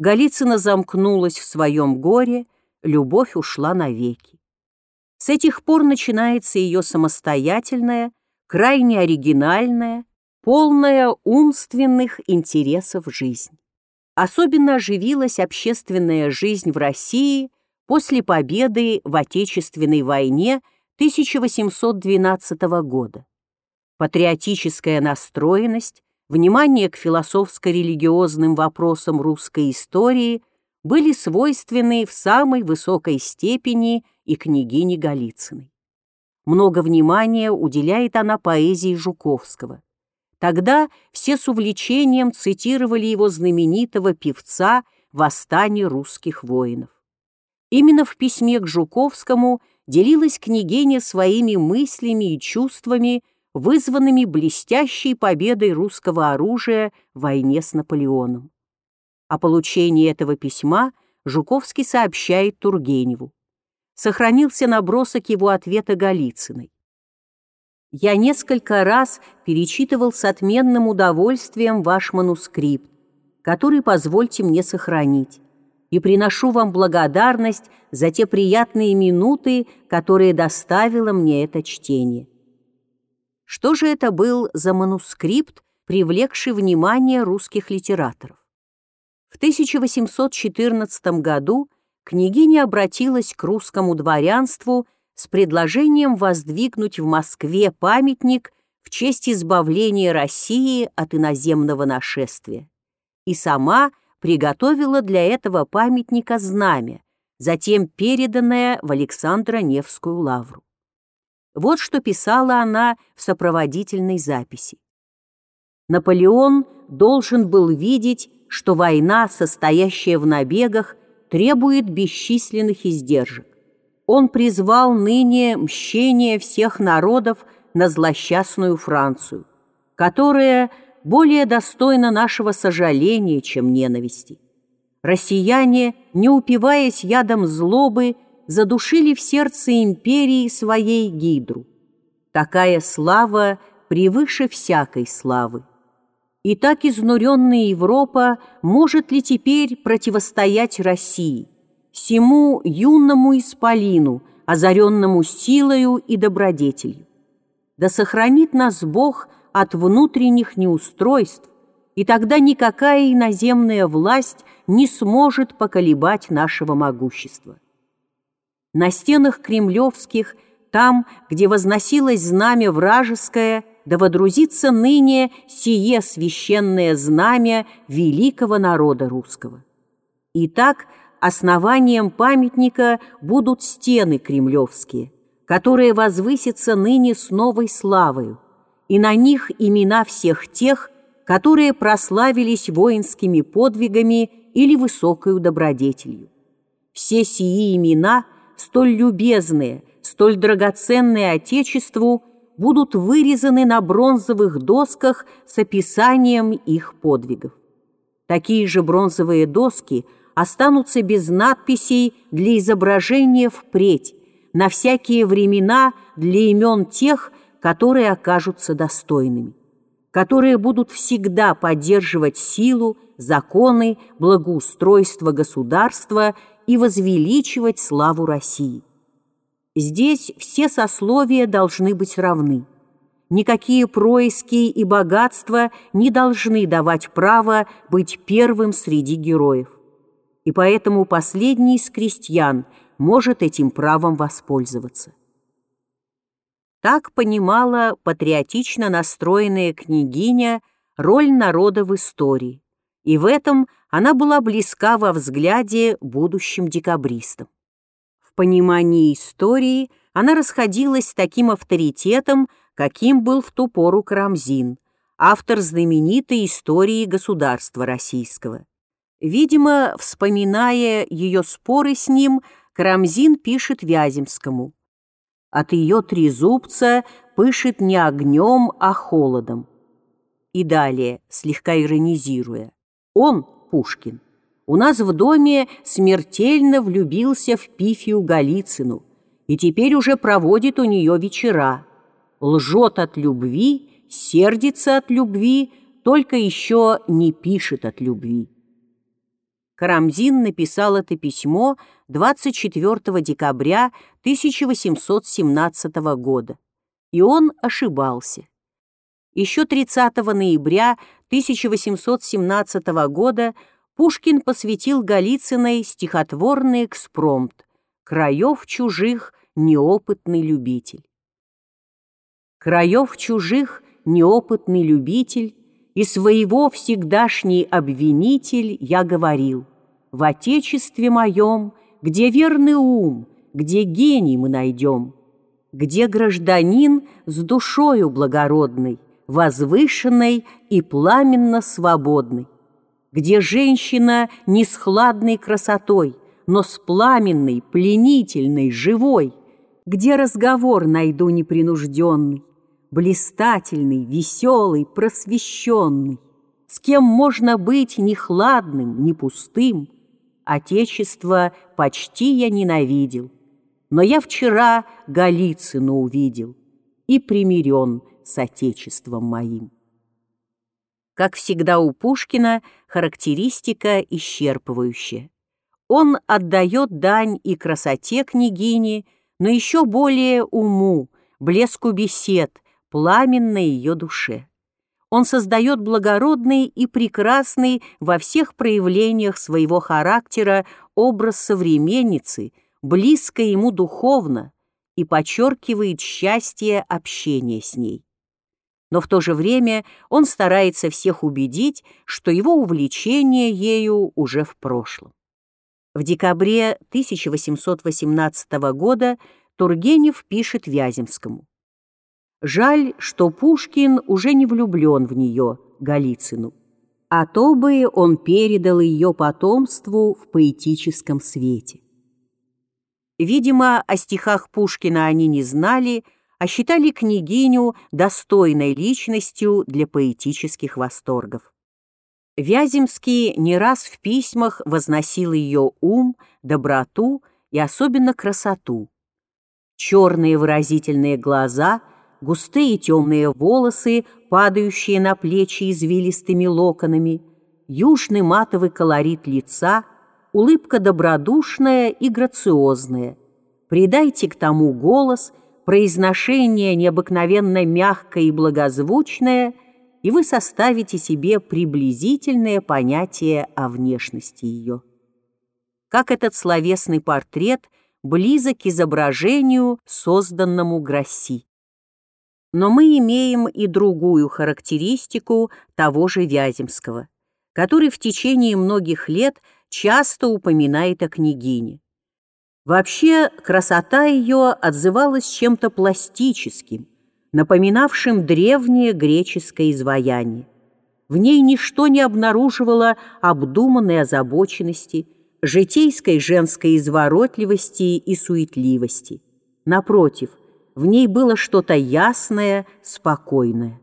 Голицына замкнулась в своем горе, любовь ушла навеки. С этих пор начинается ее самостоятельная, крайне оригинальная, полная умственных интересов жизнь. Особенно оживилась общественная жизнь в России после победы в Отечественной войне 1812 года. Патриотическая настроенность, внимание к философско-религиозным вопросам русской истории были свойственны в самой высокой степени и княгине Голицыной. Много внимания уделяет она поэзии Жуковского. Тогда все с увлечением цитировали его знаменитого певца «Восстание русских воинов». Именно в письме к Жуковскому делилась княгиня своими мыслями и чувствами, вызванными блестящей победой русского оружия в войне с Наполеоном. О получении этого письма Жуковский сообщает Тургеневу. Сохранился набросок его ответа Голицыной. Я несколько раз перечитывал с отменным удовольствием ваш манускрипт, который позвольте мне сохранить, и приношу вам благодарность за те приятные минуты, которые доставило мне это чтение. Что же это был за манускрипт, привлекший внимание русских литераторов? В 1814 году княгиня обратилась к русскому дворянству с предложением воздвигнуть в Москве памятник в честь избавления России от иноземного нашествия. И сама приготовила для этого памятника знамя, затем переданное в Александро-Невскую лавру. Вот что писала она в сопроводительной записи. Наполеон должен был видеть, что война, состоящая в набегах, требует бесчисленных издержек он призвал ныне мщение всех народов на злосчастную Францию, которая более достойна нашего сожаления, чем ненависти. Россияне, не упиваясь ядом злобы, задушили в сердце империи своей гидру. Такая слава превыше всякой славы. И так изнуренная Европа может ли теперь противостоять России? всему юному исполину, озаренному силою и добродетелью. Да сохранит нас Бог от внутренних неустройств, и тогда никакая иноземная власть не сможет поколебать нашего могущества. На стенах кремлевских, там, где возносилось знамя вражеское, да водрузится ныне сие священное знамя великого народа русского. Итак, основанием памятника будут стены кремлевские, которые возвысятся ныне с новой славою, и на них имена всех тех, которые прославились воинскими подвигами или высокою добродетелью. Все сии имена, столь любезные, столь драгоценные Отечеству, будут вырезаны на бронзовых досках с описанием их подвигов. Такие же бронзовые доски – останутся без надписей для изображения впредь, на всякие времена для имен тех, которые окажутся достойными, которые будут всегда поддерживать силу, законы, благоустройство государства и возвеличивать славу России. Здесь все сословия должны быть равны. Никакие происки и богатства не должны давать право быть первым среди героев и поэтому последний из крестьян может этим правом воспользоваться. Так понимала патриотично настроенная княгиня роль народа в истории, и в этом она была близка во взгляде будущим декабристам. В понимании истории она расходилась с таким авторитетом, каким был в ту пору Карамзин, автор знаменитой истории государства российского. Видимо, вспоминая ее споры с ним, Карамзин пишет Вяземскому. От ее трезубца пышет не огнем, а холодом. И далее, слегка иронизируя. Он, Пушкин, у нас в доме смертельно влюбился в Пифию Голицыну и теперь уже проводит у нее вечера. Лжет от любви, сердится от любви, только еще не пишет от любви. Карамзин написал это письмо 24 декабря 1817 года. И он ошибался. Еще 30 ноября 1817 года Пушкин посвятил Голицыной стихотворный экспромт «Краев чужих неопытный любитель». Краев чужих неопытный любитель и своего всегдашний обвинитель я говорил, в Отечестве моем, где верный ум, где гений мы найдем, где гражданин с душою благородной, возвышенной и пламенно свободной, где женщина не с хладной красотой, но с пламенной, пленительной, живой, где разговор найду непринужденный, блистательный, веселый, просвещенный, с кем можно быть ни хладным, ни пустым. Отечество почти я ненавидел, но я вчера Голицыну увидел и примирен с Отечеством моим. Как всегда у Пушкина, характеристика исчерпывающая. Он отдает дань и красоте княгини, но еще более уму, блеску бесед, пламенной ее душе. Он создает благородный и прекрасный во всех проявлениях своего характера образ современницы, близко ему духовно, и подчеркивает счастье общения с ней. Но в то же время он старается всех убедить, что его увлечение ею уже в прошлом. В декабре 1818 года Тургенев пишет Вяземскому. Жаль, что Пушкин уже не влюблен в нее, Голицыну. А то бы он передал ее потомству в поэтическом свете. Видимо, о стихах Пушкина они не знали, а считали княгиню достойной личностью для поэтических восторгов. Вяземский не раз в письмах возносил ее ум, доброту и особенно красоту. Черные выразительные глаза – густые темные волосы, падающие на плечи извилистыми локонами, южный матовый колорит лица, улыбка добродушная и грациозная. Придайте к тому голос, произношение необыкновенно мягкое и благозвучное, и вы составите себе приблизительное понятие о внешности ее. Как этот словесный портрет близок к изображению, созданному Грасси. Но мы имеем и другую характеристику того же Вяземского, который в течение многих лет часто упоминает о княгине. Вообще, красота ее отзывалась чем-то пластическим, напоминавшим древнее греческое изваяние. В ней ничто не обнаруживало обдуманной озабоченности, житейской женской изворотливости и суетливости. Напротив, в ней было что-то ясное, спокойное.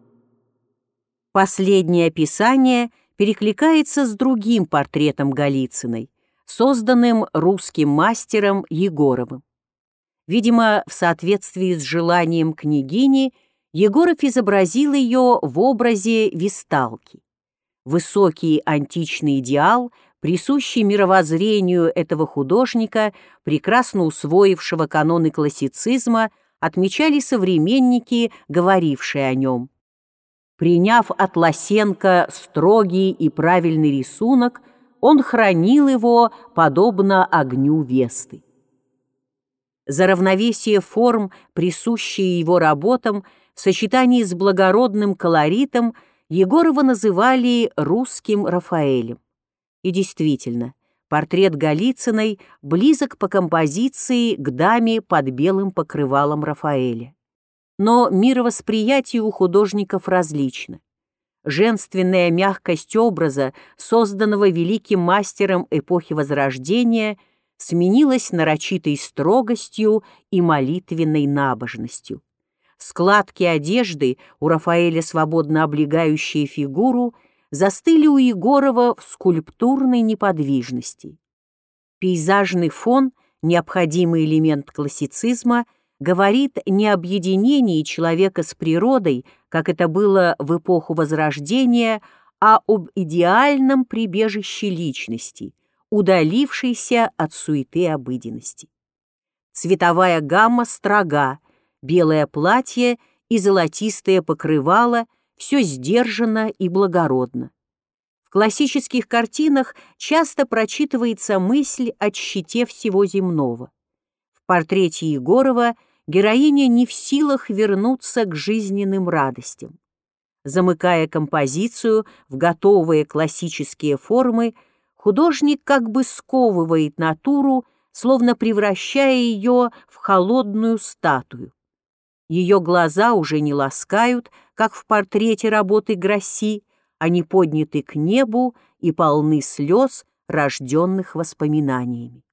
Последнее описание перекликается с другим портретом Голицыной, созданным русским мастером Егоровым. Видимо, в соответствии с желанием княгини, Егоров изобразил ее в образе висталки. Высокий античный идеал, присущий мировоззрению этого художника, прекрасно усвоившего каноны классицизма, отмечали современники, говорившие о нем. Приняв от Лосенко строгий и правильный рисунок, он хранил его подобно огню Весты. За равновесие форм, присущие его работам, в сочетании с благородным колоритом, Егорова называли русским Рафаэлем. И действительно, Портрет Голицыной близок по композиции к даме под белым покрывалом Рафаэля. Но мировосприятие у художников различно. Женственная мягкость образа, созданного великим мастером эпохи Возрождения, сменилась нарочитой строгостью и молитвенной набожностью. Складки одежды, у Рафаэля свободно облегающие фигуру – застыли у Егорова в скульптурной неподвижности. Пейзажный фон, необходимый элемент классицизма, говорит не об единении человека с природой, как это было в эпоху Возрождения, а об идеальном прибежище личности, удалившийся от суеты обыденности. Цветовая гамма строга, белое платье и золотистое покрывало все сдержанно и благородно. В классических картинах часто прочитывается мысль о щите всего земного. В портрете Егорова героиня не в силах вернуться к жизненным радостям. Замыкая композицию в готовые классические формы, художник как бы сковывает натуру, словно превращая ее в холодную статую. Ее глаза уже не ласкают, как в портрете работы Гросси, они подняты к небу и полны слез, рожденных воспоминаниями.